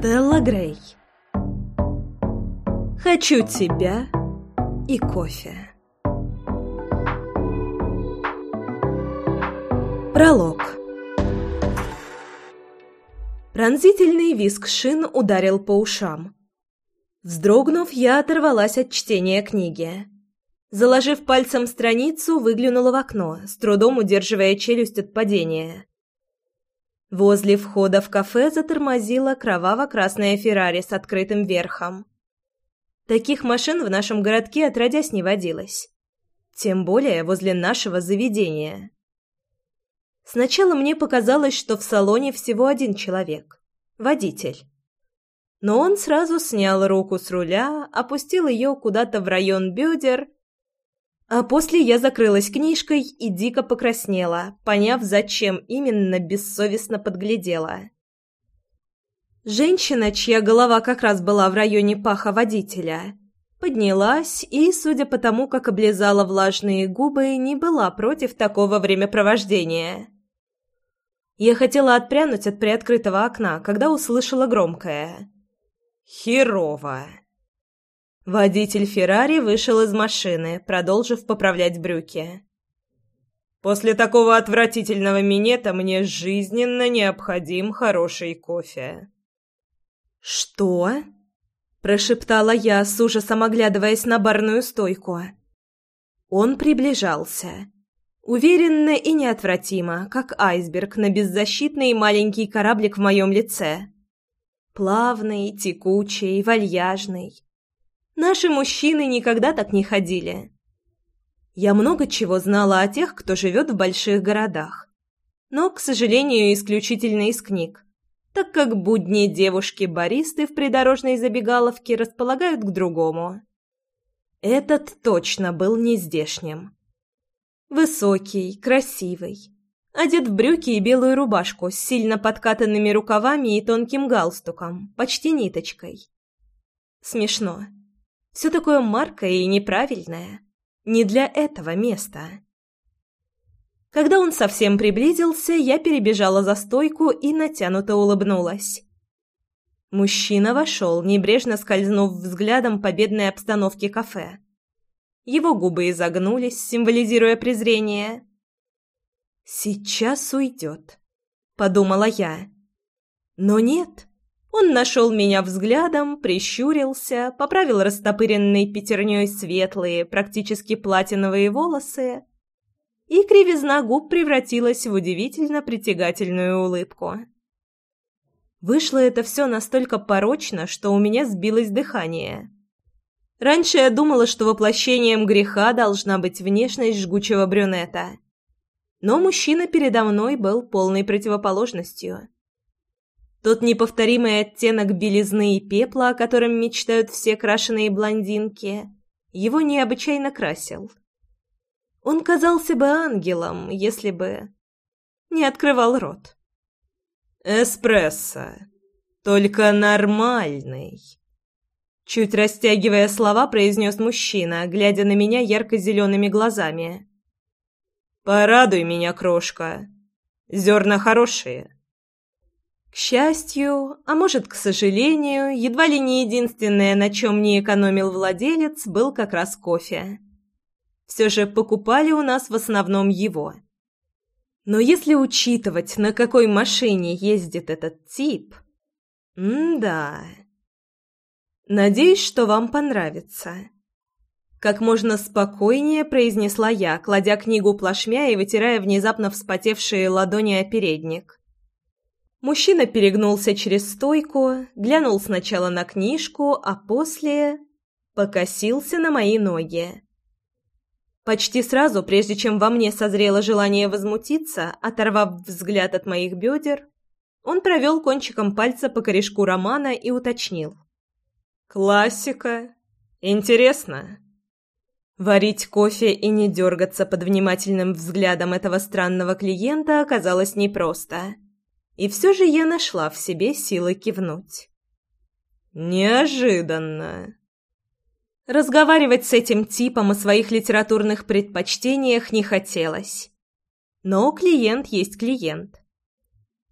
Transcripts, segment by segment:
Стелла Грей Хочу тебя и кофе Пролог Пронзительный визг шин ударил по ушам. Вздрогнув, я оторвалась от чтения книги. Заложив пальцем страницу, выглянула в окно, с трудом удерживая челюсть от падения. Возле входа в кафе затормозила кроваво-красная Феррари с открытым верхом. Таких машин в нашем городке отродясь не водилось. Тем более возле нашего заведения. Сначала мне показалось, что в салоне всего один человек – водитель. Но он сразу снял руку с руля, опустил ее куда-то в район бедер – а после я закрылась книжкой и дико покраснела, поняв, зачем именно бессовестно подглядела. Женщина, чья голова как раз была в районе паха водителя, поднялась и, судя по тому, как облизала влажные губы, не была против такого времяпровождения. Я хотела отпрянуть от приоткрытого окна, когда услышала громкое «Херово!». Водитель Феррари вышел из машины, продолжив поправлять брюки. «После такого отвратительного минета мне жизненно необходим хороший кофе». «Что?» – прошептала я, с ужасом оглядываясь на барную стойку. Он приближался. Уверенно и неотвратимо, как айсберг на беззащитный маленький кораблик в моем лице. Плавный, текучий, вальяжный Наши мужчины никогда так не ходили. Я много чего знала о тех, кто живет в больших городах. Но, к сожалению, исключительно из книг, так как будни девушки-баристы в придорожной забегаловке располагают к другому. Этот точно был не здешним. Высокий, красивый, одет в брюки и белую рубашку с сильно подкатанными рукавами и тонким галстуком, почти ниточкой. Смешно. Все такое маркое и неправильное. Не для этого места. Когда он совсем приблизился, я перебежала за стойку и натянуто улыбнулась. Мужчина вошел, небрежно скользнув взглядом по бедной обстановке кафе. Его губы изогнулись, символизируя презрение. «Сейчас уйдет», — подумала я. Но нет. Он нашел меня взглядом, прищурился, поправил растопыренной пятерней светлые, практически платиновые волосы, и кривизна губ превратилась в удивительно притягательную улыбку. Вышло это все настолько порочно, что у меня сбилось дыхание. Раньше я думала, что воплощением греха должна быть внешность жгучего брюнета. Но мужчина передо мной был полной противоположностью – тот неповторимый оттенок белизны и пепла, о котором мечтают все крашеные блондинки, его необычайно красил. Он казался бы ангелом, если бы не открывал рот. «Эспрессо. Только нормальный». Чуть растягивая слова, произнес мужчина, глядя на меня ярко-зелеными глазами. «Порадуй меня, крошка. Зерна хорошие». К счастью, а может, к сожалению, едва ли не единственное, на чем не экономил владелец, был как раз кофе. Все же покупали у нас в основном его. Но если учитывать, на какой машине ездит этот тип... М-да... Надеюсь, что вам понравится. Как можно спокойнее произнесла я, кладя книгу плашмя и вытирая внезапно вспотевшие ладони о передник. Мужчина перегнулся через стойку, глянул сначала на книжку, а после покосился на мои ноги. Почти сразу, прежде чем во мне созрело желание возмутиться, оторвав взгляд от моих бедер, он провел кончиком пальца по корешку романа и уточнил. «Классика. Интересно». Варить кофе и не дергаться под внимательным взглядом этого странного клиента оказалось непросто. И все же я нашла в себе силы кивнуть. Неожиданно. Разговаривать с этим типом о своих литературных предпочтениях не хотелось. Но клиент есть клиент.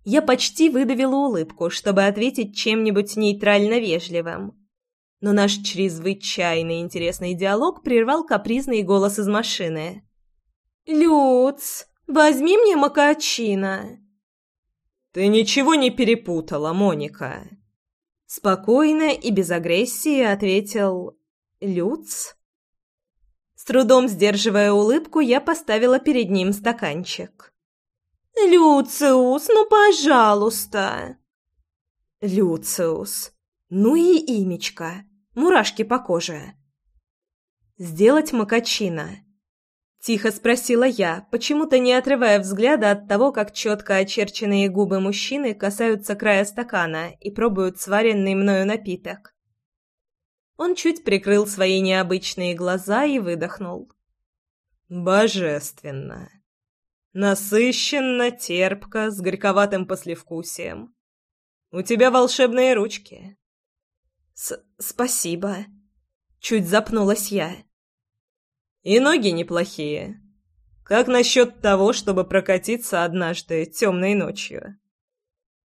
Я почти выдавила улыбку, чтобы ответить чем-нибудь нейтрально вежливым. Но наш чрезвычайно интересный диалог прервал капризный голос из машины. «Люц, возьми мне макачино!» «Ты ничего не перепутала, Моника!» Спокойно и без агрессии ответил «Люц?» С трудом сдерживая улыбку, я поставила перед ним стаканчик. «Люциус, ну пожалуйста!» «Люциус, ну и имечко, мурашки по коже!» «Сделать макачино?» Тихо спросила я, почему-то не отрывая взгляда от того, как четко очерченные губы мужчины касаются края стакана и пробуют сваренный мною напиток. Он чуть прикрыл свои необычные глаза и выдохнул. «Божественно! Насыщенно, терпко, с горьковатым послевкусием. У тебя волшебные ручки». С «Спасибо!» Чуть запнулась я. «И ноги неплохие. Как насчет того, чтобы прокатиться однажды темной ночью?»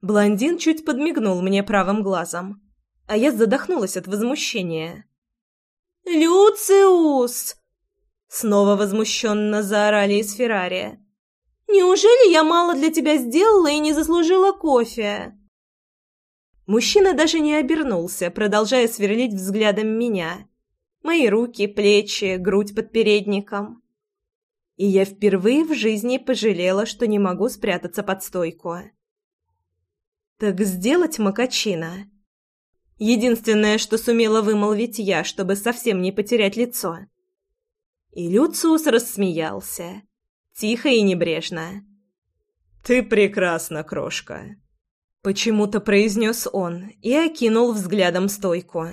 Блондин чуть подмигнул мне правым глазом а я задохнулась от возмущения. «Люциус!» Снова возмущенно заорали из Феррари. «Неужели я мало для тебя сделала и не заслужила кофе?» Мужчина даже не обернулся, продолжая сверлить взглядом меня. Мои руки, плечи, грудь под передником. И я впервые в жизни пожалела, что не могу спрятаться под стойку. «Так сделать макачина?» Единственное, что сумела вымолвить я, чтобы совсем не потерять лицо. И Люциус рассмеялся. Тихо и небрежно. «Ты прекрасна, крошка!» Почему-то произнес он и окинул взглядом стойку.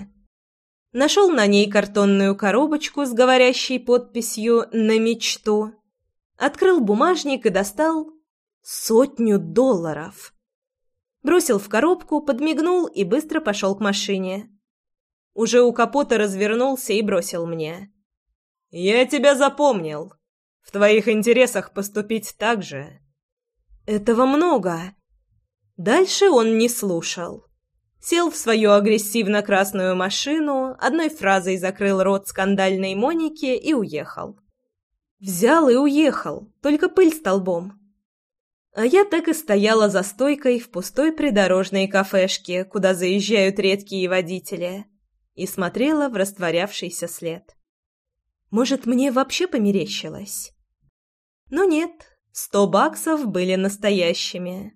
Нашел на ней картонную коробочку с говорящей подписью «На мечту». Открыл бумажник и достал сотню долларов бросил в коробку, подмигнул и быстро пошел к машине. Уже у капота развернулся и бросил мне. «Я тебя запомнил. В твоих интересах поступить так же». «Этого много». Дальше он не слушал. Сел в свою агрессивно-красную машину, одной фразой закрыл рот скандальной Монике и уехал. Взял и уехал, только пыль столбом. А я так и стояла за стойкой в пустой придорожной кафешке, куда заезжают редкие водители, и смотрела в растворявшийся след. Может, мне вообще померещилось? Но нет, сто баксов были настоящими.